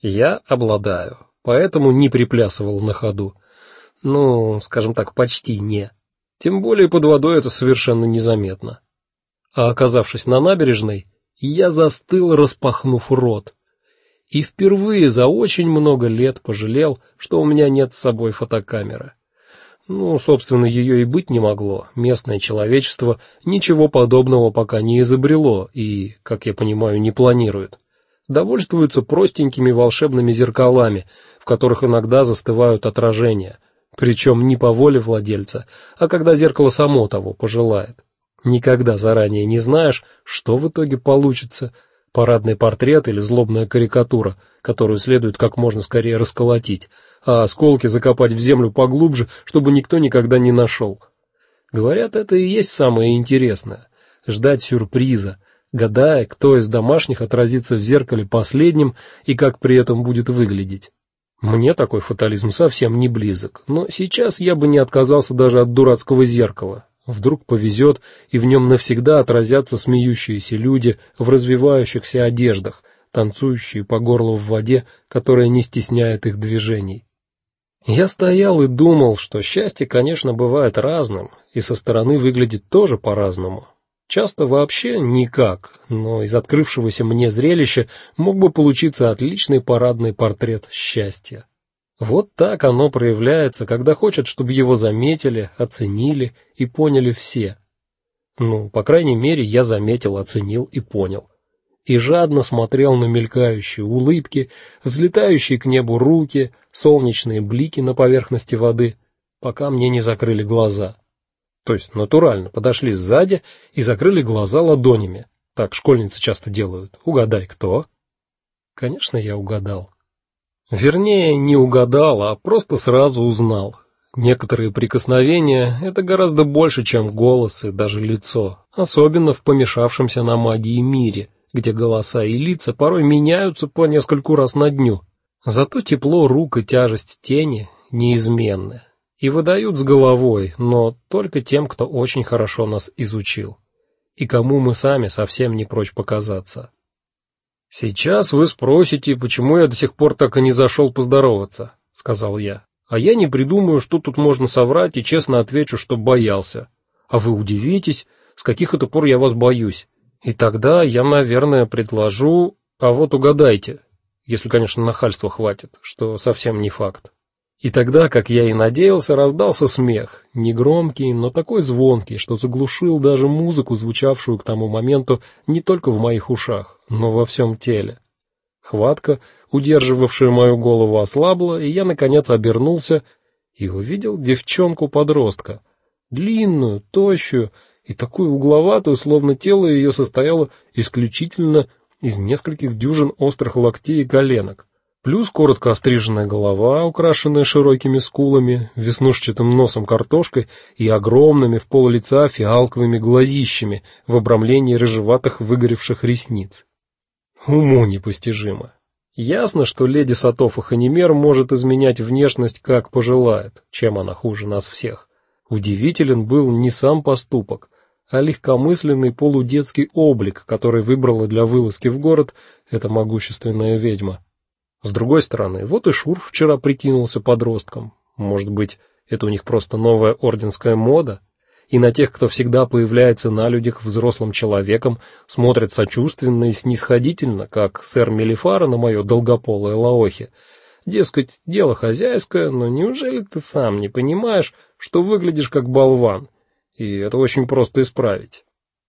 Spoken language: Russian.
Я обладаю, поэтому не приплясывал на ходу. Ну, скажем так, почти не. Тем более под водой это совершенно незаметно. А оказавшись на набережной, я застыл, распахнув рот. И впервые за очень много лет пожалел, что у меня нет с собой фотокамеры. Ну, собственно, ее и быть не могло. Местное человечество ничего подобного пока не изобрело и, как я понимаю, не планирует. Довольствуются простенькими волшебными зеркалами, в которых иногда застывают отражения, причем не по воле владельца, а когда зеркало само того пожелает. Никогда заранее не знаешь, что в итоге получится: парадный портрет или злобная карикатура, которую следует как можно скорее расколотить а осколки закопать в землю поглубже, чтобы никто никогда не нашел. Говорят, это и есть самое интересное ждать сюрприза, гадая, кто из домашних отразится в зеркале последним и как при этом будет выглядеть. Мне такой фатализм совсем не близок, но сейчас я бы не отказался даже от дурацкого зеркала. Вдруг повезет, и в нем навсегда отразятся смеющиеся люди в развивающихся одеждах, танцующие по горлу в воде, которая не стесняет их движений. Я стоял и думал, что счастье, конечно, бывает разным, и со стороны выглядит тоже по-разному. Часто вообще никак, но из открывшегося мне зрелища мог бы получиться отличный парадный портрет счастья. Вот так оно проявляется, когда хочет, чтобы его заметили, оценили и поняли все. Ну, по крайней мере, я заметил, оценил и понял и жадно смотрел на мелькающие улыбки, взлетающие к небу руки, солнечные блики на поверхности воды, пока мне не закрыли глаза. То есть натурально подошли сзади и закрыли глаза ладонями. Так школьницы часто делают. Угадай, кто? Конечно, я угадал. Вернее, не угадал, а просто сразу узнал. Некоторые прикосновения это гораздо больше, чем голос и даже лицо, особенно в помешавшемся на магии мире где голоса и лица порой меняются по нескольку раз на дню. Зато тепло рук и тяжесть тени неизменны и выдают с головой, но только тем, кто очень хорошо нас изучил и кому мы сами совсем не прочь показаться. Сейчас вы спросите, почему я до сих пор так и не зашел поздороваться, сказал я. А я не придумаю, что тут можно соврать, и честно отвечу, что боялся. А вы удивитесь, с каких это пор я вас боюсь. И тогда я, наверное, предложу, а вот угадайте, если, конечно, нахальства хватит, что совсем не факт. И тогда, как я и надеялся, раздался смех, негромкий, но такой звонкий, что заглушил даже музыку, звучавшую к тому моменту не только в моих ушах, но во всем теле. Хватка, удерживавшая мою голову, ослабла, и я наконец обернулся и увидел девчонку-подростка, длинную, тощую, и такую угловатую, словно тело ее состояло исключительно из нескольких дюжин острых локтей и коленок. Плюс коротко остриженная голова, украшенная широкими скулами, веснушчатым носом картошкой и огромными в пол лица фиалковыми глазищами в обрамлении рыжеватых выгоревших ресниц. Уму непостижимо. Ясно, что леди Сатофа Ханимер может изменять внешность как пожелает, чем она хуже нас всех. Удивителен был не сам поступок, а легкомысленный полудетский облик, который выбрала для вылазки в город эта могущественная ведьма. С другой стороны, вот и Шурф вчера прикинулся подростком. Может быть, это у них просто новая орденская мода? И на тех, кто всегда появляется на людях взрослым человеком, смотрят сочувственно и снисходительно, как сэр Мелифара на мое долгополое лаохи. Дескать, дело хозяйское, но неужели ты сам не понимаешь, что выглядишь как болван? и это очень просто исправить.